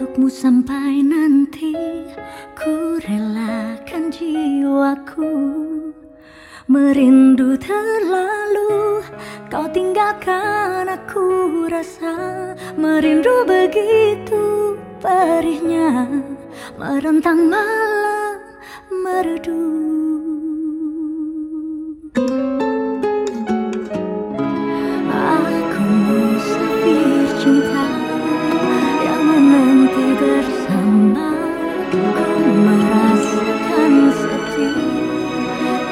Untukmu sampai nanti Ku relakan jiwaku. Merindu terlalu Kau tinggalkan aku rasa. Merindu begitu perihnya Merentang malam merdu akan sepi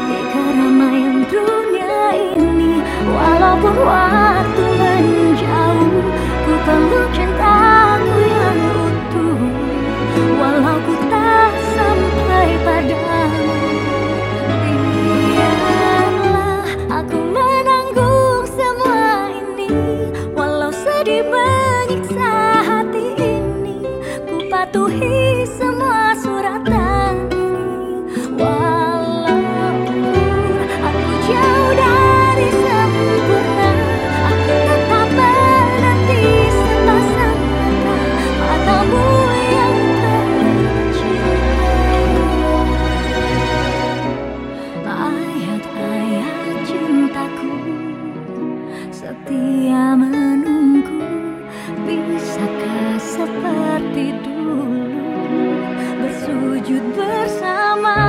di keramaian dunia ini. Walaupun waktu menjauh ku perlu cintaku yang utuh. Walau ku tak sampai pada biarlah aku menanggung semua ini. Walau sedih menyiksa hati ini ku patuhi sujud bersama.